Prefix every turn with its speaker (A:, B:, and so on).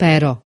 A: Però